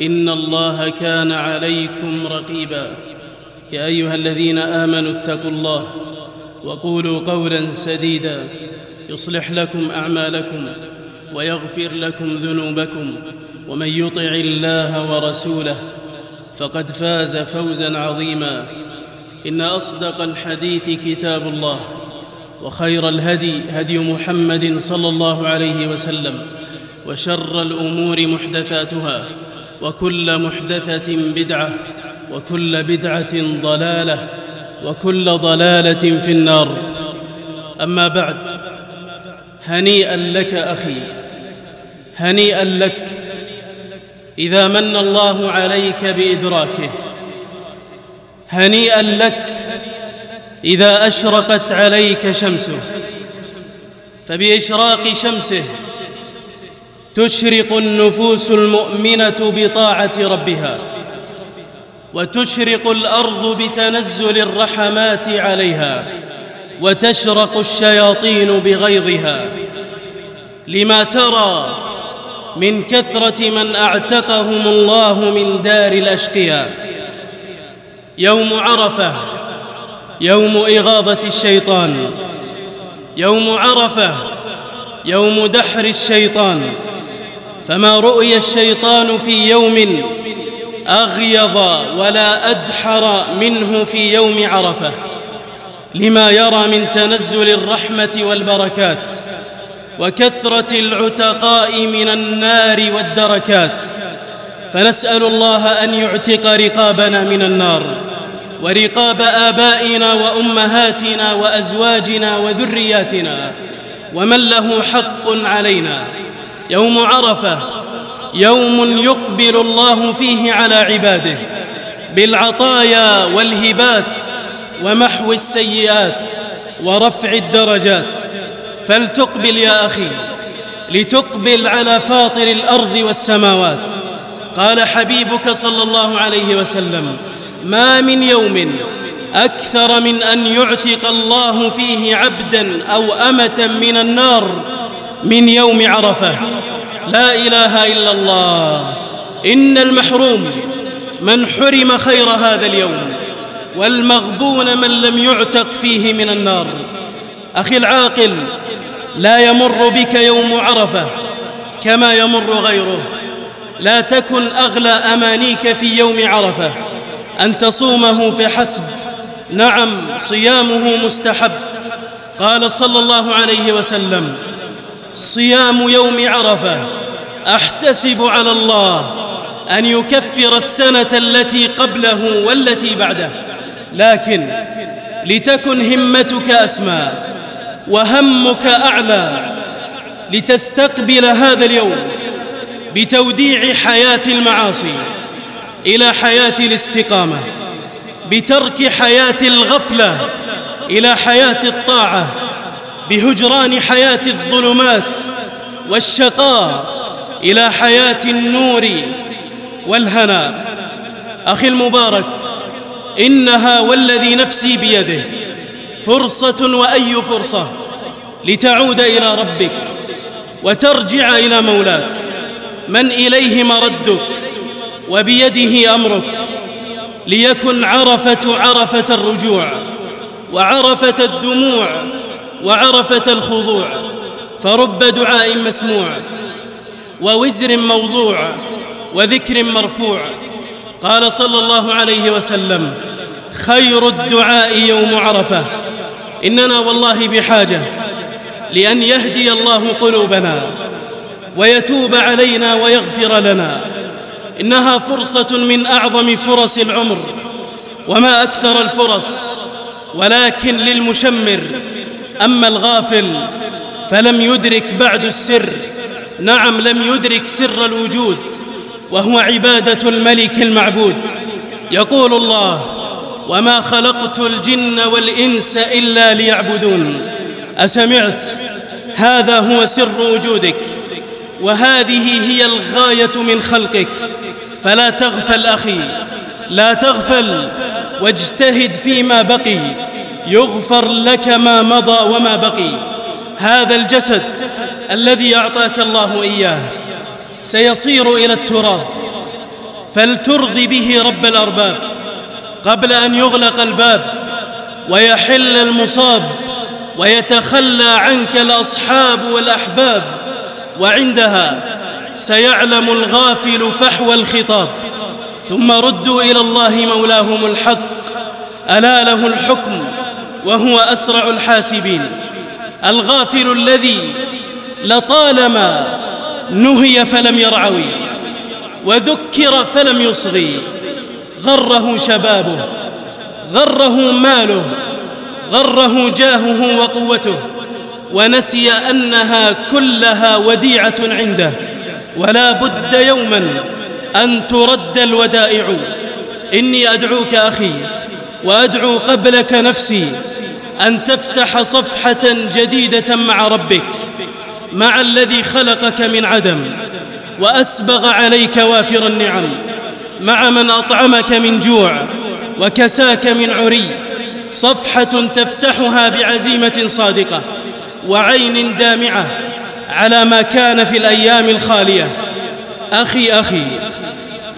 إن الله كان عليكم رقيبا. يا أيها الذين آمنوا اتقوا الله وقولوا قولا سديدا. يصلح لكم أعمالكم ويغفر لكم ذنوبكم ومن يطع الله ورسوله فقد فاز فوزا عظيما. إن أصدق الحديث كتاب الله وخير الهدي هدي محمد صلى الله عليه وسلم وشر الأمور محدثاتها. وكل محدثة بدعة وكل بدعة ضلالة وكل ضلالة في النار. أما بعد هنيئا لك أخي هنيئا لك. إذا من الله عليك بإدراكه هنيئا لك. إذا أشرقت عليك شمسه فبإشراق شمسه تشرق النفوس المؤمنة بطاعة ربها وتشرق الأرض بتنزل الرحمات عليها وتشرق الشياطين بغيظها لما ترى من كثرة من أعتقهم الله من دار الأشقياء. يوم عرفة يوم إغاظة الشيطان يوم عرفة يوم دحر الشيطان. فما رؤي الشيطان في يوم أغيظ ولا أدحر منه في يوم عرفة. لما يرى من تنزل الرحمة والبركات وكثرة العتقاء من النار والدركات فنسأل الله أن يعتق رقابنا من النار ورقاب آبائنا وأمهاتنا وأزواجنا وذرياتنا ومن له حق علينا. يوم عرفة يوم يقبل الله فيه على عباده بالعطايا والهبات ومحو السيئات ورفع الدرجات. فلتقبل يا أخي لتقبل على فاطر الأرض والسماوات. قال حبيبك صلى الله عليه وسلم ما من يوم أكثر من أن يعتق الله فيه عبدا أو أمة من النار من يوم عرفة. لا إله إلا الله. إن المحروم من حرم خير هذا اليوم والمغبون من لم يعتق فيه من النار. أخي العاقل لا يمر بك يوم عرفة كما يمر غيره. لا تكن أغلى أمانيك في يوم عرفة. أن تصومه فحسب نعم صيامه مستحب. قال صلى الله عليه وسلم صيام يوم عرفة. أحتسب على الله أن يكفر السنة التي قبله والتي بعده. لكن لتكن همتك أسمى وهمك أعلى لتستقبل هذا اليوم بتوديع حياة المعاصي إلى حياة الاستقامة بترك حياة الغفلة إلى حياة الطاعة بهجران حياة الظلمات والشقاء إلى حياة النور والهنا. أخي المبارك إنها والذي نفسي بيده فرصة وأي فرصة لتعود إلى ربك وترجع إلى مولاك. من إليه مردك وبيده أمرك ليكن عرفة عرفة الرجوع وعرفة الدموع وعرفة الخضوع فرب دعاء مسموع ووزر موضوع وذكر مرفوع. قال صلى الله عليه وسلم خير الدعاء يوم عرفة. إننا والله بحاجة لأن يهدي الله قلوبنا ويتوب علينا ويغفر لنا. إنها فرصة من أعظم فرص العمر وما أكثر الفرص ولكن للمشمر أما الغافل فلم يدرك بعد السر. نعم لم يدرك سر الوجود وهو عبادة الملك المعبود. يقول الله وما خلقت الجن والإنس إلا ليعبدون. أسمعت؟ هذا هو سر وجودك وهذه هي الغاية من خلقك. فلا تغفل أخي لا تغفل واجتهد فيما بقي. يغفر لك ما مضى وما بقي. هذا الجسد الذي أعطاك الله إياه سيصير إلى التراب. فلترضي به رب الأرباب قبل أن يغلق الباب ويحل المصاب ويتخلى عنك الأصحاب والأحباب. وعندها سيعلم الغافل فحوى الخطاب. ثم ردوا إلى الله مولاهم الحق. ألا له الحكم وهو أسرع الحاسبين. الغافل الذي لطالما نهي فلم يرعوي وذكر فلم يصغي. غره شبابه غره ماله غره جاهه وقوته. ونسي أنها كلها وديعة عنده. ولا بد يوما أن ترد الودائع. إني أدعوك أخي وأدعو قبلك نفسي أن تفتح صفحة جديدة مع ربك مع الذي خلقك من عدم وأسبغ عليك وافر النعم مع من أطعمك من جوع وكساك من عري صفحة تفتحها بعزيمة صادقة وعين دامعة على ما كان في الأيام الخالية. أخي أخي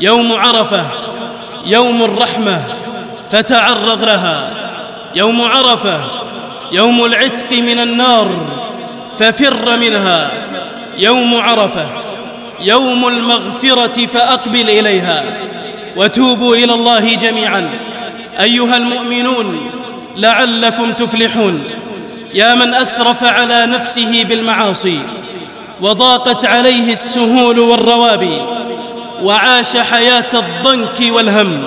يوم عرفة يوم الرحمة فتعرض لها. يوم عرفة يوم العتق من النار ففر منها. يوم عرفة يوم المغفرة فأقبل إليها. وتوبوا إلى الله جميعا. أيها المؤمنون لعلكم تفلحون. يا من أسرف على نفسه بالمعاصي وضاقت عليه السهول والروابي وعاش حياة الضنك والهم.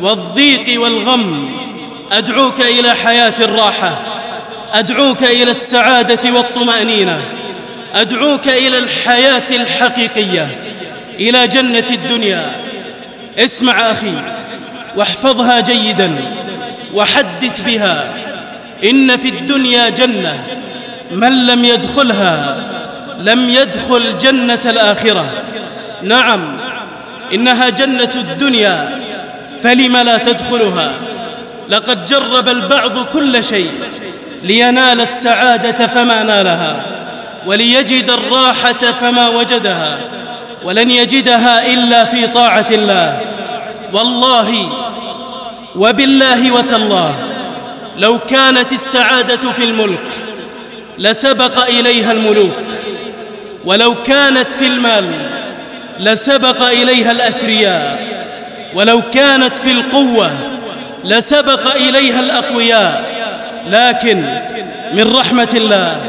والضيق والغم أدعوك إلى حياة الراحة أدعوك إلى السعادة والطمأنينة أدعوك إلى الحياة الحقيقية إلى جنة الدنيا. اسمع أخي واحفظها جيدا وحدث بها. إن في الدنيا جنة من لم يدخلها لم يدخل جنة الآخرة. نعم إنها جنة الدنيا. فلم لا تدخلها؟ لقد جرب البعض كل شيء لينال السعادة فما نالها وليجد الراحة فما وجدها ولن يجدها إلا في طاعة الله. والله وبالله وتالله لو كانت السعادة في الملك لسبق إليها الملوك ولو كانت في المال لسبق إليها الأثرياء. ولو كانت في القوة لسبق إليها الأقوياء لكن من رحمة الله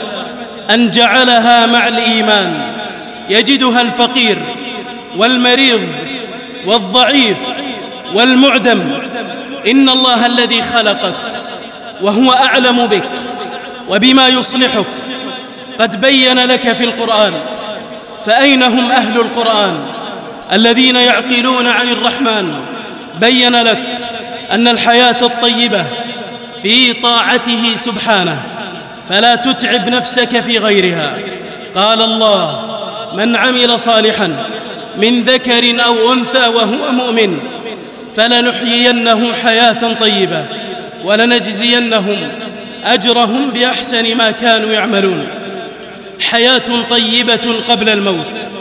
أن جعلها مع الإيمان يجدها الفقير والمريض والضعيف والمعدم. إن الله الذي خلقك وهو أعلم بك وبما يصلحك قد بين لك في القرآن فأين هم أهل القرآن؟ الذين يعقلون عن الرحمن بين لك أن الحياة الطيبة في طاعته سبحانه فلا تتعب نفسك في غيرها. قال الله من عمل صالحا من ذكر أو أنثى وهو مؤمن فلنحيينه حياة طيبة ولنجزينهم أجرهم بأحسن ما كانوا يعملون. حياة طيبة قبل الموت.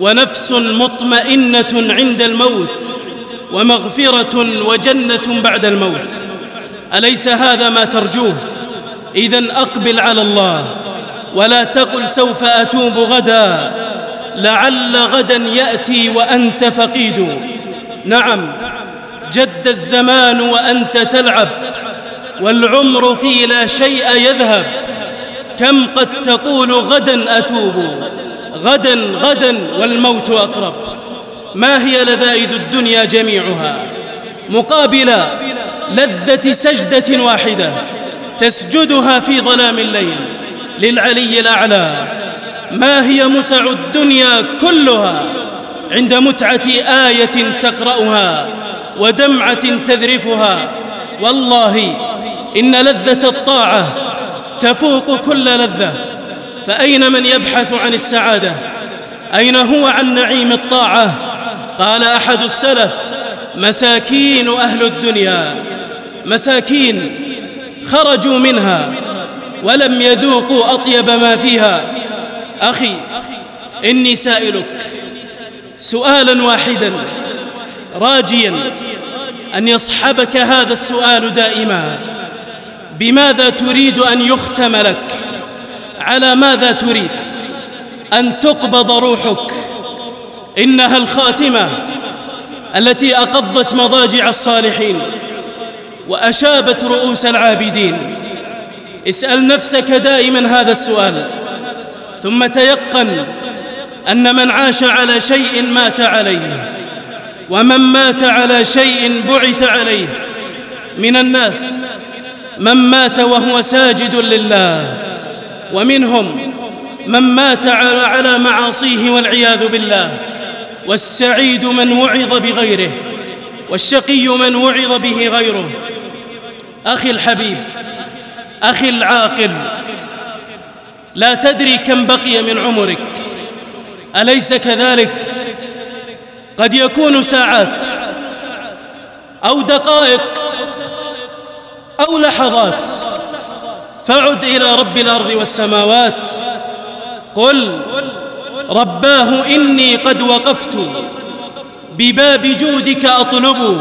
ونفس مطمئنة عند الموت ومغفرة وجنة بعد الموت. أليس هذا ما ترجوه؟ إذا أقبل على الله ولا تقل سوف أتوب غدا لعل غدا يأتي وأنت فقيد. نعم جد الزمان وأنت تلعب والعمر في لا شيء يذهب. كم قد تقول غدا أتوب؟ غدا غدا والموت أقرب. ما هي لذائذ الدنيا جميعها؟ مقابل لذة سجدة واحدة تسجدها في ظلام الليل للعلي الأعلى. ما هي متع الدنيا كلها عند متعة آية تقرأها ودمعة تذرفها؟ والله إن لذة الطاعة تفوق كل لذة. فأين من يبحث عن السعادة؟ أين هو عن نعيم الطاعة؟ قال أحد السلف مساكين أهل الدنيا. مساكين خرجوا منها ولم يذوقوا أطيب ما فيها. أخي إني سائلك سؤالا واحدا. راجيا أن يصحبك هذا السؤال دائما بماذا تريد أن يختم لك؟ على ماذا تريد؟ أن تقبض روحك. إنها الخاتمة التي أقضت مضاجع الصالحين وأشابت رؤوس العابدين. اسأل نفسك دائما هذا السؤال. ثم تيقن أن من عاش على شيء مات عليه ومن مات على شيء بعث عليه. من الناس من مات وهو ساجد لله. ومنهم من مات على معاصيه والعياذ بالله والسعيد من وعظ بغيره والشقي من وعظ به غيره. أخي الحبيب أخي العاقل لا تدري كم بقي من عمرك. أليس كذلك؟ قد يكون ساعات أو دقائق أو لحظات فعد إلى رب الأرض والسماوات. قل رباه إني قد وقفت بباب جودك أطلب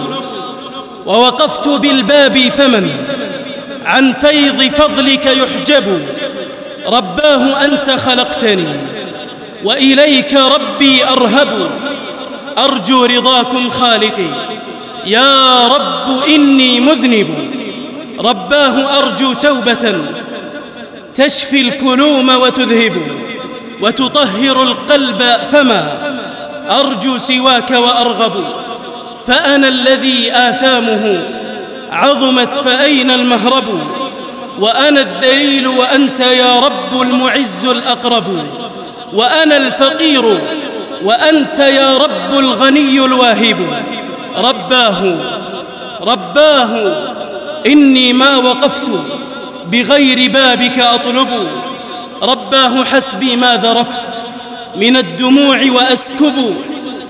ووقفت بالباب فمن؟ عن فيض فضلك يحجب. رباه أنت خلقتني وإليك ربي أرهب. أرجو رضاكم خالقي. يا رب إني مذنب. رباه أرجو توبة. تشفي الكلوم وتذهب وتطهر القلب فما أرجو سواك وأرغب. فأنا الذي آثامه عظمت فأين المهرب؟ وأنا الذليل وأنت يا رب المعز الأقرب. وأنا الفقير وأنت يا رب الغني الواهب. رباه رباه إني ما وقفت بغير بابك أطلب. رباه حسبي ما ذرفت من الدموع وأسكب.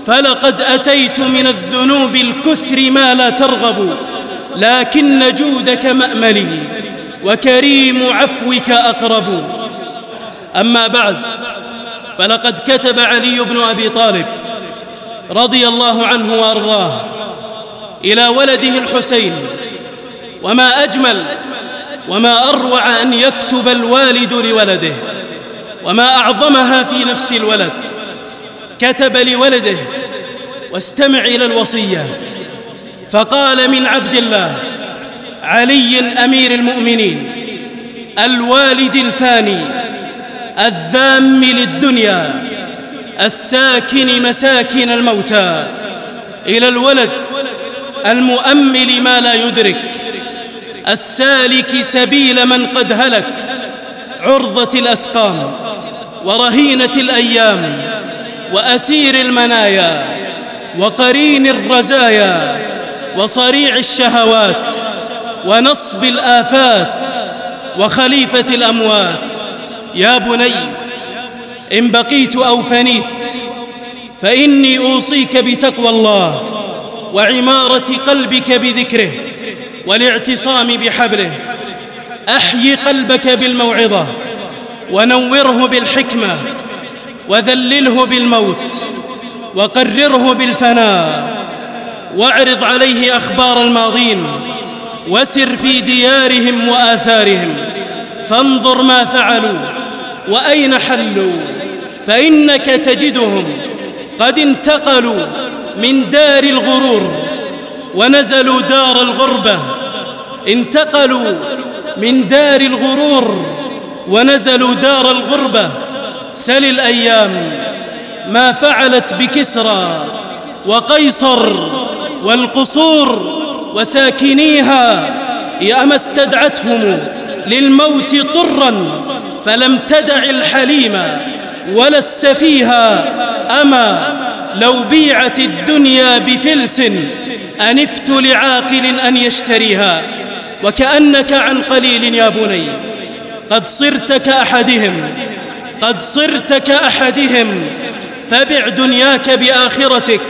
فلقد أتيت من الذنوب الكثر ما لا ترغب. لكن جودك مأملي وكريم عفوك أقرب. أما بعد فلقد كتب علي بن أبي طالب رضي الله عنه وأرضاه إلى ولده الحسين وما أجمل وما أروع أن يكتب الوالد لولده وما أعظمها في نفس الولد كتب لولده واستمع إلى الوصية. فقال من عبد الله علي أمير المؤمنين الوالد الفاني الذام للدنيا الساكن مساكن الموتى إلى الولد المؤمل ما لا يدرك السالك سبيل من قد هلك عرضة الأسقام ورهينة الأيام وأسير المنايا وقرين الرزايا وصريع الشهوات ونصب الآفات وخليفة الأموات. يا بني إن بقيت أو فنيت فإني أوصيك بتقوى الله. وعمارة قلبك بذكره والاعتصام بحبله. أحيي قلبك بالموعظة ونوره بالحكمة وذلله بالموت وقرره بالفناء واعرض عليه أخبار الماضين وسر في ديارهم وآثارهم فانظر ما فعلوا وأين حلوا فإنك تجدهم قد انتقلوا من دار الغرور ونزلوا دار الغربة انتقلوا من دار الغرور ونزلوا دار الغربة. سل الأيام ما فعلت بكسرى وقيصر والقصور وساكنيها يا ما استدعتهم للموت طرا فلم تدع الحليم ولا السفيها أما لو بيعت الدنيا بفلس أنفت لعاقل أن يشتريها وكأنك عن قليل يا بني. قد صرت كأحدهم قد صرت كأحدهم فبع دنياك بآخرتك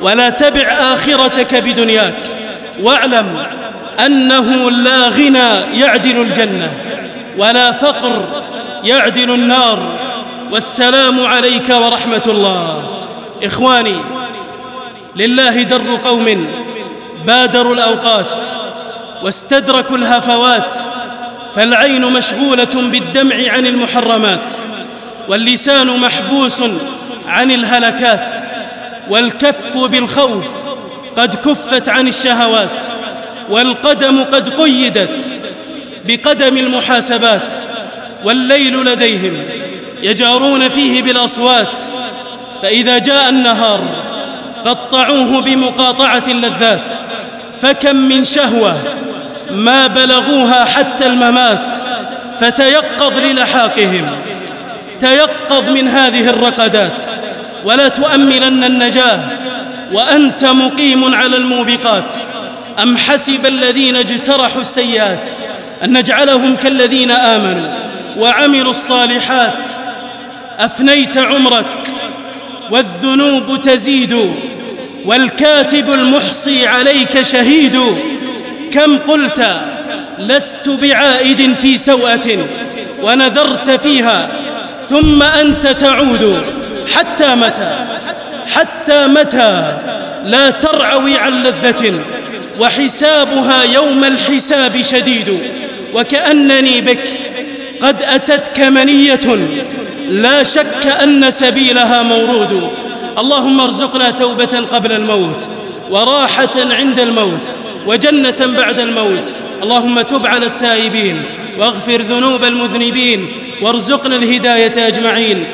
ولا تبع آخرتك بدنياك. واعلم أنه لا غنى يعدل الجنة ولا فقر يعدل النار. والسلام عليك ورحمة الله. إخواني لله در قوم بادروا الأوقات واستدركوا الهفوات فالعين مشغولة بالدمع عن المحرمات واللسان محبوس عن الهلكات والكف بالخوف قد كفت عن الشهوات والقدم قد قيدت بقدم المحاسبات والليل لديهم يجارون فيه بالأصوات فإذا جاء النهار قطعوه بمقاطعة اللذات فكم من شهوة ما بلغوها حتى الممات فتيقظ للحاقهم تيقظ من هذه الرقدات ولا تؤملن النجاة وأنت مقيم على الموبقات. أم حسب الذين اجترحوا السيئات أن نجعلهم كالذين آمنوا وعملوا الصالحات؟ أفنيت عمرك والذنوب تزيد والكاتب المحصي عليك شهيد. كم قلت لست بعائد في سوءة ونذرت فيها ثم أنت تعود. حتى متى؟ حتى متى؟ لا ترعوي عن لذة وحسابها يوم الحساب شديد. وكأنني بك قد أتتك منية. لا شك أن سبيلها مورود. اللهم ارزقنا توبة قبل الموت وراحة عند الموت وجنة بعد الموت. اللهم تب على التائبين واغفر ذنوب المذنبين وارزقنا الهداية أجمعين.